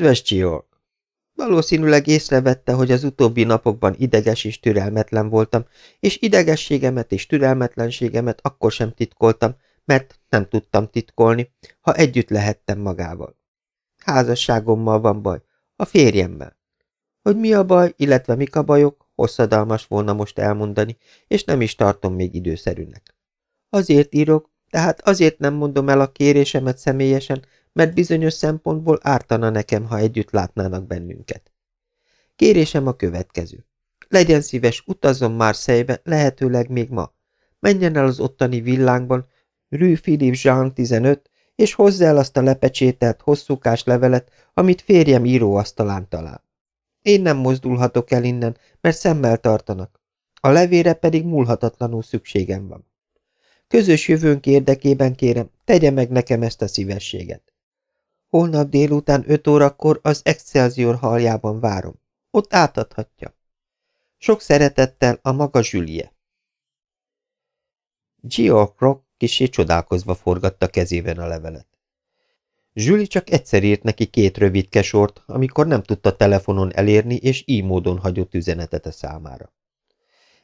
Kedves Csiorg! Valószínűleg észrevette, hogy az utóbbi napokban ideges és türelmetlen voltam, és idegességemet és türelmetlenségemet akkor sem titkoltam, mert nem tudtam titkolni, ha együtt lehettem magával. Házasságommal van baj, a férjemmel. Hogy mi a baj, illetve mik a bajok, hosszadalmas volna most elmondani, és nem is tartom még időszerűnek. Azért írok, tehát azért nem mondom el a kérésemet személyesen, mert bizonyos szempontból ártana nekem, ha együtt látnának bennünket. Kérésem a következő. Legyen szíves, utazzon már szejbe, lehetőleg még ma. Menjen el az ottani villánkban, Rue Philippe Jean 15, és hozza el azt a lepecsételt, hosszúkás levelet, amit férjem íróasztalán talál. Én nem mozdulhatok el innen, mert szemmel tartanak. A levére pedig múlhatatlanul szükségem van. Közös jövőnk érdekében kérem, tegye meg nekem ezt a szívességet. Holnap délután öt órakor az Excelsior haljában várom. Ott átadhatja. Sok szeretettel a maga Julie. Georg Rock kisé csodálkozva forgatta kezében a levelet. Zsüli csak egyszer írt neki két rövid sort, amikor nem tudta telefonon elérni, és így módon hagyott üzenetet a számára.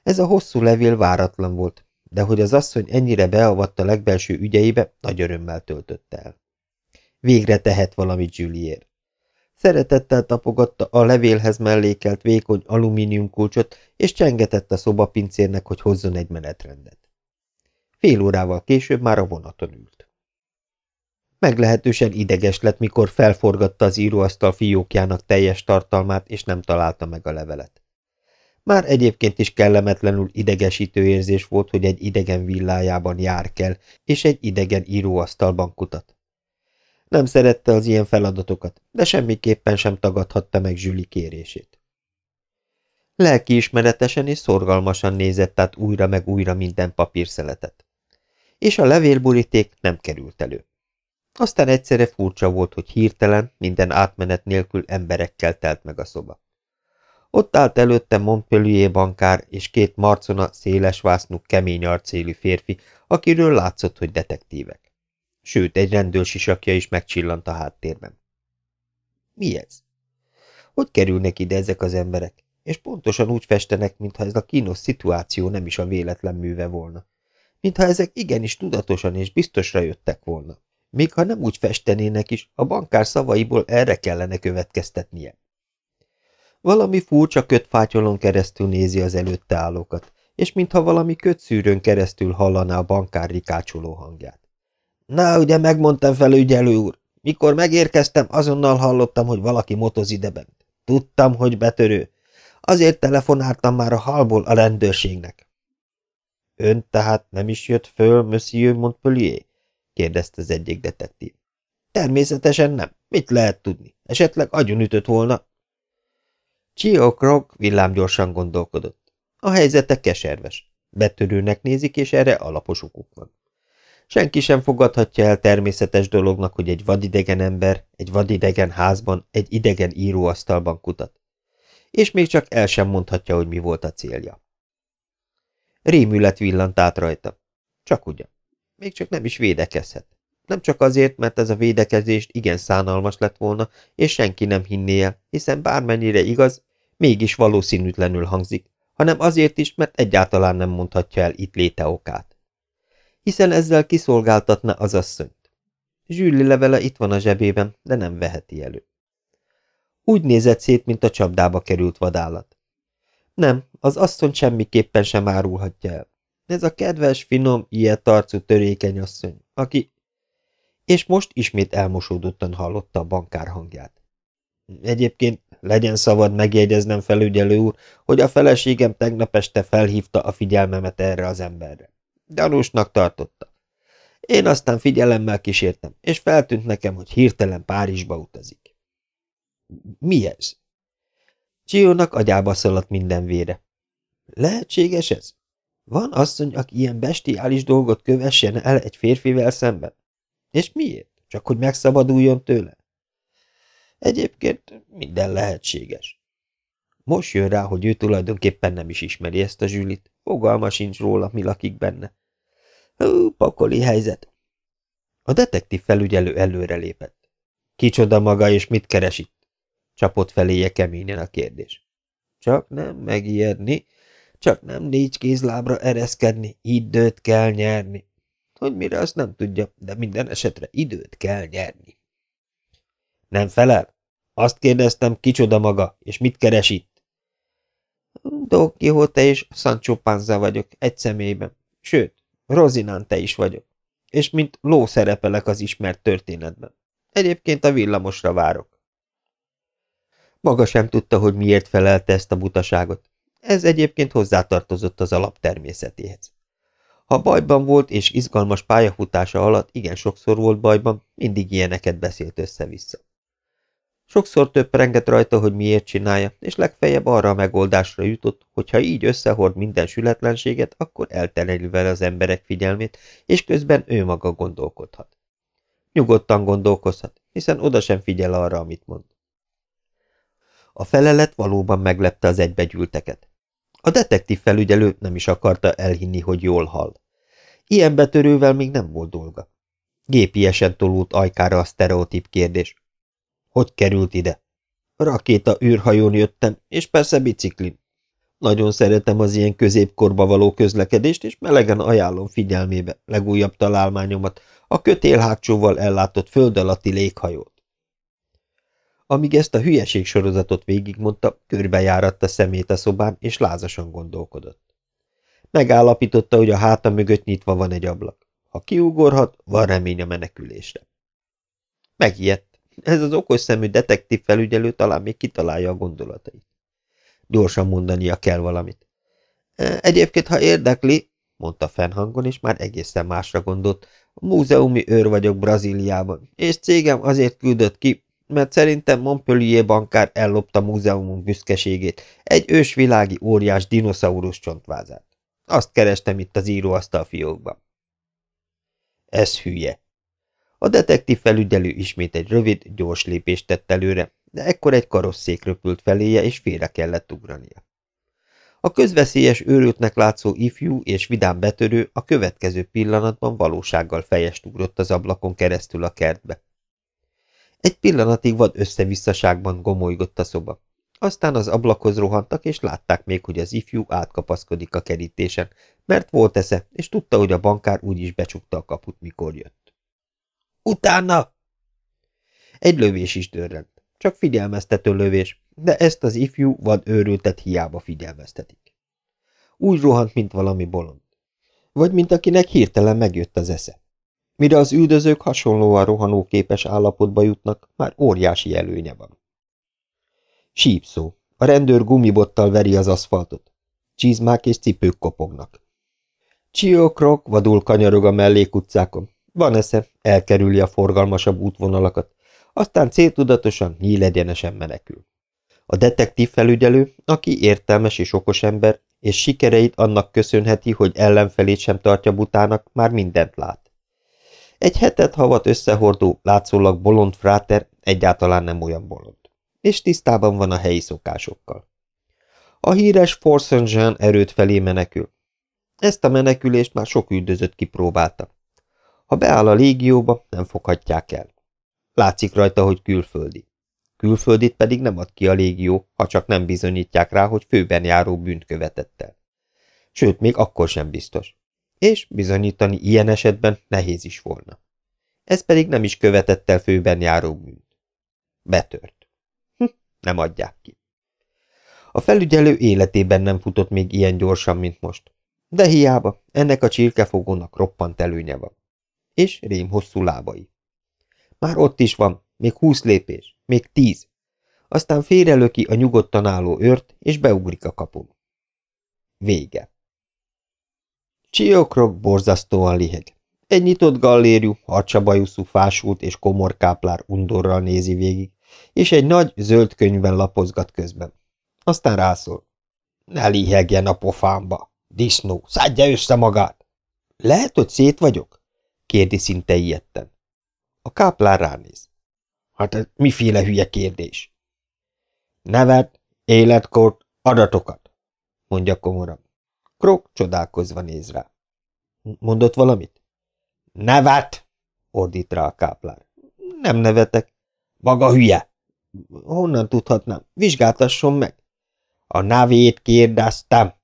Ez a hosszú levél váratlan volt, de hogy az asszony ennyire beavatta legbelső ügyeibe, nagy örömmel töltötte el. Végre tehet valamit Julier. Szeretettel tapogatta a levélhez mellékelt vékony alumíniumkulcsot, és csengetett a szobapincérnek, hogy hozzon egy menetrendet. Fél órával később már a vonaton ült. Meglehetősen ideges lett, mikor felforgatta az íróasztal fiókjának teljes tartalmát, és nem találta meg a levelet. Már egyébként is kellemetlenül idegesítő érzés volt, hogy egy idegen villájában jár kell, és egy idegen íróasztalban kutat. Nem szerette az ilyen feladatokat, de semmiképpen sem tagadhatta meg Zsüli kérését. Lelkiismeretesen és szorgalmasan nézett át újra meg újra minden papírszeletet. És a levélboríték nem került elő. Aztán egyszerre furcsa volt, hogy hirtelen, minden átmenet nélkül emberekkel telt meg a szoba. Ott állt előtte Montpellier bankár és két marcona, széles vásznú, kemény arcélű férfi, akiről látszott, hogy detektívek. Sőt, egy rendőrsisakja is megcsillant a háttérben. Mi ez? Hogy kerülnek ide ezek az emberek? És pontosan úgy festenek, mintha ez a kínos szituáció nem is a véletlen műve volna. Mintha ezek igenis tudatosan és biztosra jöttek volna. Még ha nem úgy festenének is, a bankár szavaiból erre kellene következtetnie. Valami furcsa kötfátyolon keresztül nézi az előtte állókat, és mintha valami kötszűrőn keresztül hallaná a bankár rikácsoló hangját. Na, ugye megmondtam felügyelő úr, mikor megérkeztem, azonnal hallottam, hogy valaki motoz ideben. Tudtam, hogy betörő. Azért telefonáltam már a halból a rendőrségnek. Ön tehát nem is jött föl, Monsieur Montpellier? kérdezte az egyik detektív. Természetesen nem. Mit lehet tudni? Esetleg agyonütött volna? Krog villámgyorsan gondolkodott. A helyzete keserves. Betörőnek nézik, és erre alapos okuk van. Senki sem fogadhatja el természetes dolognak, hogy egy vadidegen ember egy vadidegen házban, egy idegen íróasztalban kutat. És még csak el sem mondhatja, hogy mi volt a célja. Rémület villant át rajta. Csak ugyan. Még csak nem is védekezhet. Nem csak azért, mert ez a védekezést igen szánalmas lett volna, és senki nem hinné el, hiszen bármennyire igaz, mégis valószínűtlenül hangzik, hanem azért is, mert egyáltalán nem mondhatja el itt léte okát. Hiszen ezzel kiszolgáltatna az asszonyt. Zsűli levele itt van a zsebében, de nem veheti elő. Úgy nézett szét, mint a csapdába került vadállat. Nem, az asszony semmiképpen sem árulhatja el. Ez a kedves, finom, ilyet arcú törékeny asszony, aki... És most ismét elmosódottan hallotta a bankár hangját. Egyébként legyen szabad megjegyeznem felügyelő úr, hogy a feleségem tegnap este felhívta a figyelmemet erre az emberre. Gyanúsnak tartotta. Én aztán figyelemmel kísértem, és feltűnt nekem, hogy hirtelen Párizsba utazik. Mi ez? Csiónak agyába szaladt minden vére. Lehetséges ez? Van asszony, aki ilyen bestiális dolgot kövessen el egy férfivel szemben? És miért? Csak hogy megszabaduljon tőle? Egyébként minden lehetséges. Most jön rá, hogy ő tulajdonképpen nem is ismeri ezt a zsűlit. Fogalma sincs róla, mi lakik benne. Hú, pakoli helyzet. A detektív felügyelő előre lépett. Kicsoda maga, és mit keres itt? Csapott feléje keményen a kérdés. Csak nem megijedni, csak nem négy kézlábra ereszkedni, időt kell nyerni. Hogy mire, azt nem tudja, de minden esetre időt kell nyerni. Nem felel? Azt kérdeztem, kicsoda maga, és mit keres itt? Don Quixote és Sancho Panza vagyok, egy személyben. Sőt, Rozinán te is vagyok. És mint ló szerepelek az ismert történetben. Egyébként a villamosra várok. Maga sem tudta, hogy miért felelte ezt a butaságot. Ez egyébként hozzátartozott az alaptermészetéhez. Ha bajban volt és izgalmas pályafutása alatt igen sokszor volt bajban, mindig ilyeneket beszélt össze-vissza. Sokszor több renget rajta, hogy miért csinálja, és legfeljebb arra a megoldásra jutott, hogy ha így összehord minden sületlenséget, akkor eltereli vele az emberek figyelmét, és közben ő maga gondolkodhat. Nyugodtan gondolkozhat, hiszen oda sem figyel arra, amit mond. A felelet valóban meglepte az egybegyűlteket. A detektív felügyelő nem is akarta elhinni, hogy jól hall. Ilyen betörővel még nem volt dolga. Gépiesen tolult ajkára a sztereotíp kérdés. Hogy került ide? Rakéta űrhajón jöttem, és persze biciklin. Nagyon szeretem az ilyen középkorba való közlekedést, és melegen ajánlom figyelmébe legújabb találmányomat, a kötélhátsóval ellátott föld alatti léghajót. Amíg ezt a hülyeség sorozatot végigmondta, körbejáratta szemét a szobán, és lázasan gondolkodott. Megállapította, hogy a háta mögött nyitva van egy ablak. Ha kiugorhat, van remény a menekülésre. Megijedt. Ez az okos szemű detektív felügyelő talán még kitalálja a gondolatait. Gyorsan mondania kell valamit. E, egyébként, ha érdekli, mondta fennhangon, és már egészen másra gondolt, múzeumi őr vagyok Brazíliában, és cégem azért küldött ki, mert szerintem Montpellier bankár ellopta múzeumunk büszkeségét, egy ősvilági óriás dinoszaurusz csontvázát. Azt kerestem itt az íróasztal fiókban. Ez hülye. A detektív felügyelő ismét egy rövid, gyors lépést tett előre, de ekkor egy karosszék röpült feléje, és félre kellett ugrania. A közveszélyes őrültnek látszó ifjú és vidám betörő a következő pillanatban valósággal fejest ugrott az ablakon keresztül a kertbe. Egy pillanatig vad összevisszaságban gomolygott a szoba. Aztán az ablakhoz rohantak, és látták még, hogy az ifjú átkapaszkodik a kerítésen, mert volt esze, és tudta, hogy a bankár úgyis becsukta a kaput, mikor jött. Utána! Egy lövés is dörrent. Csak figyelmeztető lövés, de ezt az ifjú vad őrültet hiába figyelmeztetik. Úgy rohant, mint valami bolond. Vagy mint akinek hirtelen megjött az esze. Mire az üldözők hasonlóan rohanóképes állapotba jutnak, már óriási előnye van. Sípszó. A rendőr gumibottal veri az aszfaltot. Csizmák és cipők kopognak. Csiókrok vadul kanyarog a mellékutcákon. Van esze, elkerüli a forgalmasabb útvonalakat, aztán céltudatosan, nyílegyenesen menekül. A detektív felügyelő, aki értelmes és okos ember, és sikereit annak köszönheti, hogy ellenfelét sem tartja butának, már mindent lát. Egy hetet havat összehordó, látszólag bolond fráter egyáltalán nem olyan bolond, és tisztában van a helyi szokásokkal. A híres Force Jean erőt felé menekül. Ezt a menekülést már sok üldözött kipróbálta. Ha beáll a légióba, nem foghatják el. Látszik rajta, hogy külföldi. Külföldit pedig nem ad ki a légió, ha csak nem bizonyítják rá, hogy főben járó bűnt követett el. Sőt, még akkor sem biztos. És bizonyítani ilyen esetben nehéz is volna. Ez pedig nem is követett el főben járó bűnt. Betört. Hm, nem adják ki. A felügyelő életében nem futott még ilyen gyorsan, mint most. De hiába, ennek a csirkefogónak roppant előnye van. És rém hosszú lábai. Már ott is van, még húsz lépés, még tíz. Aztán félrelöki a nyugodtan álló őrt, és beugrik a kapun. Vége. Csiokrok borzasztóan liheg. Egy nyitott gallérjú, harcsabajuszú, fásult és komor káplár undorral nézi végig, és egy nagy, zöld könyvben lapozgat közben. Aztán rászól. Ne lihegjen a pofámba! Disznó, szádja össze magát! Lehet, hogy szét vagyok? Kérdi szinte ilyetten. A káplár ránéz. Hát ez miféle hülye kérdés? Nevet, életkort, adatokat, mondja komoran. Krok csodálkozva néz rá. Mondott valamit? Nevet! ordít rá a káplár. Nem nevetek. Maga hülye! Honnan tudhatnám? Vizsgáltasson meg! A nevét kérdeztem!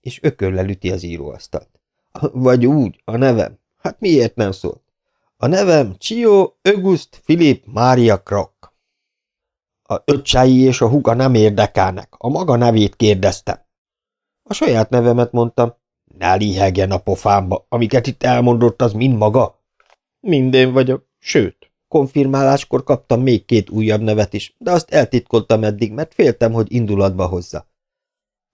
És ököllel üti az íróasztalt. Vagy úgy, a nevem. Hát miért nem szólt? A nevem Csio Ögust Filip Mária Krok. A öccsei és a huga nem érdekelnek. A maga nevét kérdeztem. A saját nevemet mondtam. Ne lihegjen a pofámba, amiket itt elmondott, az mind maga. Minden vagyok, sőt, konfirmáláskor kaptam még két újabb nevet is, de azt eltitkoltam eddig, mert féltem, hogy indulatba hozza.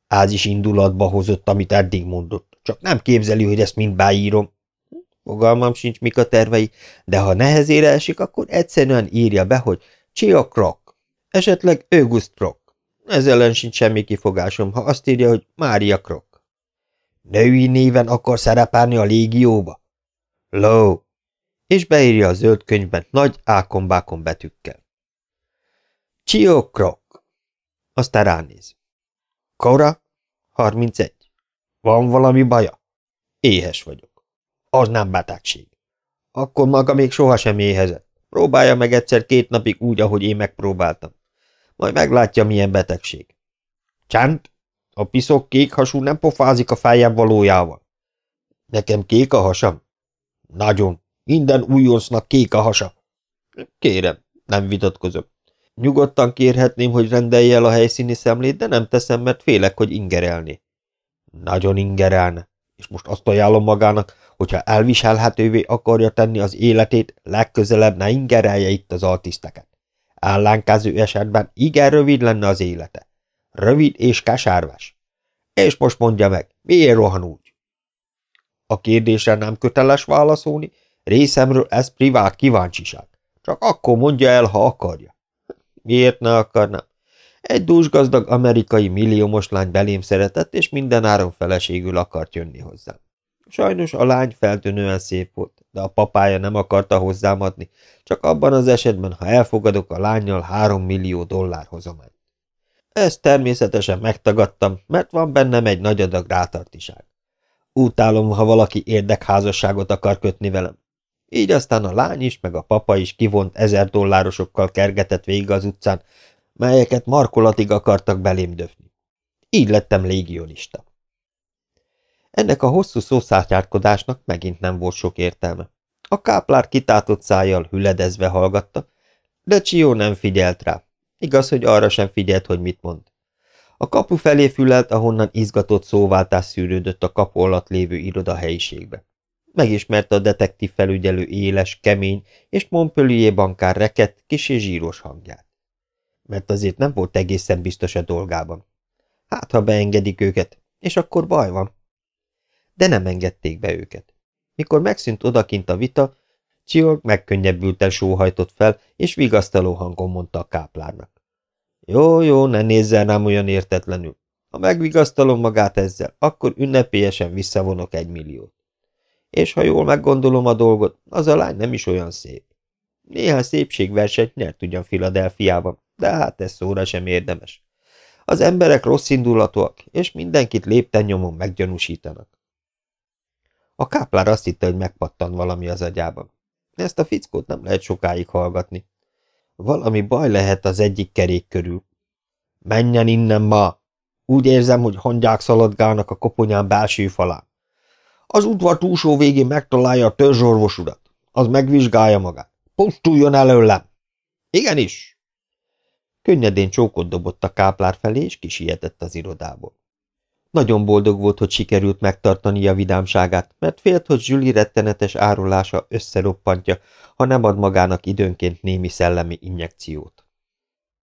Az is indulatba hozott, amit eddig mondott, csak nem képzeli, hogy ezt mind beírom. Fogalmam sincs, mik a tervei, de ha nehezére esik, akkor egyszerűen írja be, hogy Chia Krok, esetleg August Krok. Ez ellen sincs semmi kifogásom, ha azt írja, hogy Mária Krok. Női néven akar szerepelni a légióba? Ló, és beírja a zöld könyvben nagy ákombákon betűkkel. Csio Krok. Aztán ránéz. Kora? 31. Van valami baja? Éhes vagyok. Az nem betegség. Akkor maga még sohasem éhezett. Próbálja meg egyszer két napig úgy, ahogy én megpróbáltam. Majd meglátja, milyen betegség. Csend! A piszok kék hasú nem pofázik a fejem valójával. Nekem kék a hasam? Nagyon. Minden újoncnak kék a hasa. Kérem, nem vitatkozom. Nyugodtan kérhetném, hogy rendelje el a helyszíni szemlét, de nem teszem, mert félek, hogy ingerelni. Nagyon ingerelne, és most azt ajánlom magának, hogyha elviselhetővé akarja tenni az életét, legközelebb ne ingerelje itt az altiszteket. Ellenkező esetben igen rövid lenne az élete. Rövid és kesárvás. És most mondja meg, miért rohan úgy? A kérdésre nem köteles válaszolni, Részemről ez privát kíváncsiság. Csak akkor mondja el, ha akarja. Miért ne akarnám? Egy dúsgazdag amerikai milliómos lány belém szeretett, és mindenáron feleségül akart jönni hozzám. Sajnos a lány feltűnően szép volt, de a papája nem akarta hozzám adni, csak abban az esetben, ha elfogadok a lányjal három millió dollár hozományt. Ezt természetesen megtagadtam, mert van bennem egy nagy adag rátartiság. Utálom, ha valaki érdekházasságot akar kötni velem. Így aztán a lány is, meg a papa is kivont ezer dollárosokkal kergetett végig az utcán, melyeket markolatig akartak belém döfni. Így lettem légionista. Ennek a hosszú szószátjárkodásnak megint nem volt sok értelme. A káplár kitátott szájjal hüledezve hallgatta, de Csió nem figyelt rá. Igaz, hogy arra sem figyelt, hogy mit mond. A kapu felé fülelt, ahonnan izgatott szóváltás szűrődött a kapu alatt lévő iroda helyiségbe. Megismerte a detektív felügyelő éles, kemény és Montpellier bankár rekett, kis és zsíros hangját. Mert azért nem volt egészen biztos a dolgában. Hát, ha beengedik őket, és akkor baj van. De nem engedték be őket. Mikor megszűnt odakint a vita, Csiorg megkönnyebbülten sóhajtott fel, és vigasztaló hangon mondta a káplárnak. Jó, jó, ne nézzen rám olyan értetlenül. Ha megvigasztalom magát ezzel, akkor ünnepélyesen visszavonok egy milliót. És ha jól meggondolom a dolgot, az a lány nem is olyan szép. Néha szépségversenyt nyert ugyan Filadelfiában, de hát ez szóra sem érdemes. Az emberek rossz indulatúak, és mindenkit lépten nyomon meggyanúsítanak. A káplár azt hitte, hogy megpattan valami az agyában. Ezt a fickót nem lehet sokáig hallgatni. Valami baj lehet az egyik kerék körül. Menjen innen ma! Úgy érzem, hogy hangyák szaladgálnak a koponyán belső falán. Az udvar túlsó végén megtalálja a törzsorvos urat. Az megvizsgálja magát. Pusztuljon előlem! Igenis! Könnyedén csókot dobott a káplár felé, és kisietett az irodából. Nagyon boldog volt, hogy sikerült megtartani a vidámságát, mert félt, hogy Zsüli rettenetes árulása összeroppantja, ha nem ad magának időnként némi szellemi injekciót.